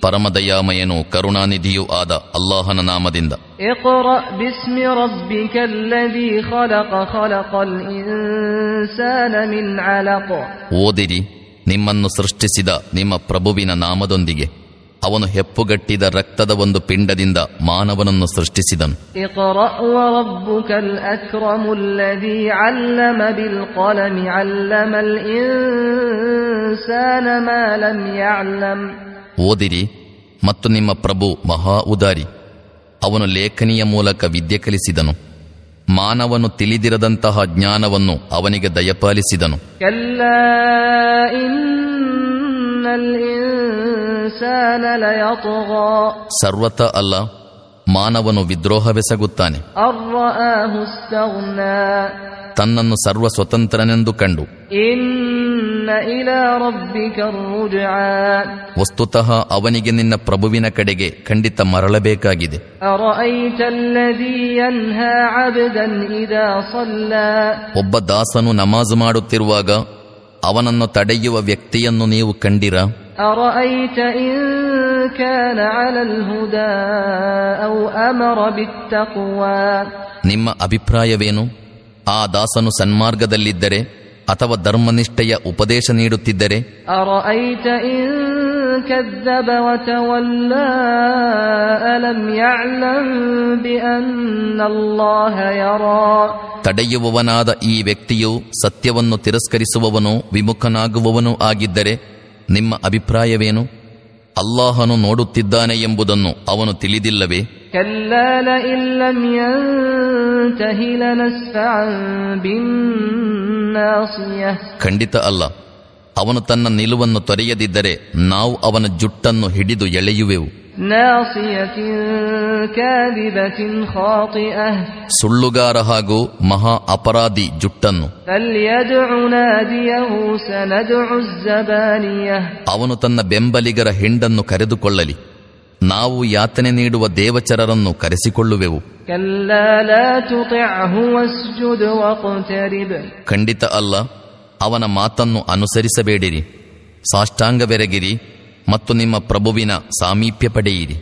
ಪರಮದಯಾಮಯನು ಕರುಣಾನಿಧಿಯೂ ಆದ ಅಲ್ಲಾಹನ ನಾಮದಿಂದ. ಓದಿರಿ ನಿಮ್ಮನ್ನು ಸೃಷ್ಟಿಸಿದ ನಿಮ್ಮ ಪ್ರಭುವಿನ ನಾಮದೊಂದಿಗೆ. ಅವನು ಹೆಪ್ಪುಗಟ್ಟಿದ ರಕ್ತದ ಒಂದು ಪಿಂಡದಿಂದ ಮಾನವನನ್ನು ಸೃಷ್ಟಿಸಿದನು. ಓದಿರಿ ಮತ್ತು ನಿಮ್ಮ ಪ್ರಭು ಮಹಾ ಉದಾರಿ. ಅವನು ಲೇಖನಿಯ ಮೂಲಕ ವಿದ್ಯೆ ಕಲಿಸಿದನು. ಮಾನವನು ತಿಳಿದಿರದಂತಹ ಜ್ಞಾನವನ್ನು ಅವನಿಗೆ ದಯಪಾಲಿಸಿದನು. ಸರ್ವತ ಅಲ್ಲ ಮಾನವನು ವಿದ್ರೋಹವೆಸಗುತ್ತಾನೆ ತನ್ನನ್ನು ಸರ್ವ ಸ್ವತಂತ್ರನೆಂದು ಕಂಡು. ವಸ್ತುತಃ ಅವನಿಗೆ ನಿನ್ನ ಪ್ರಭುವಿನ ಕಡೆಗೆ ಖಂಡಿತ ಮರಳಬೇಕಾಗಿದೆ. ಒಬ್ಬ ದಾಸನು ನಮಾಜ್ ಮಾಡುತ್ತಿರುವಾಗ ಅವನನ್ನು ತಡೆಯುವ ವ್ಯಕ್ತಿಯನ್ನು ನೀವು ಕಂಡಿರ? أرأيت إن كان على الهدى أو أمر بالتقوى ನಿಮ್ಮ ಅಭಿಪ್ರಾಯವೇನು ಆ ದಾಸನು ಸನ್ಮಾರ್ಗದಲ್ಲಿದ್ದರೆ ಅಥವಾ ಧರ್ಮನಿಷ್ಠೆಯ ಉಪದೇಶ ನೀಡುತ್ತಿದ್ದರೆ أرأيت إن كذب وتولى ألم يعلم بأن الله يرى ತಡೆಯುವವನಾದ ಈ ವ್ಯಕ್ತಿಯು ಸತ್ಯವನ್ನು ತಿರಸ್ಕರಿಸುವವನೂ ವಿಮುಖನಾಗುವವನೂ ಆಗಿದ್ದರೆ ನಿಮ್ಮ ಅಭಿಪ್ರಾಯವೇನು? ಅಲ್ಲಾಹನು ನೋಡುತ್ತಿದ್ದಾನೆ ಎಂಬುದನ್ನು ಅವನು ತಿಳಿದಿಲ್ಲವೇ? ಖಂಡಿತ ಅಲ್ಲ. ಅವನು ತನ್ನ ನಿಲುವನ್ನು ತೊರೆಯದಿದ್ದರೆ ನಾವು ಅವನ ಜುಟ್ಟನ್ನು ಹಿಡಿದು ಎಳೆಯುವೆವು. ಸುಳ್ಳುಗಾರ ಹಾಗೂ ಮಹಾ ಅಪರಾಧಿ ಜುಟ್ಟನ್ನು ಅವನು ತನ್ನ ಬೆಂಬಲಿಗರ ಹೆಂಡನ್ನು ಕರೆದುಕೊಳ್ಳಲಿ. ನಾವು ಯಾತನೆ ನೀಡುವ ದೇವಚರರನ್ನು ಕರೆಸಿಕೊಳ್ಳುವೆವು. ಖಂಡಿತ ಅಲ್ಲ ಅವನ ಮಾತನ್ನು ಅನುಸರಿಸಬೇಡಿರಿ. ಸಾಷ್ಟಾಂಗವೆರಗಿರಿ. ಮತ್ತು ನಿಮ್ಮ ಪ್ರಭುವಿನ ಸಾಮೀಪ್ಯ ಪಡೆಯಿರಿ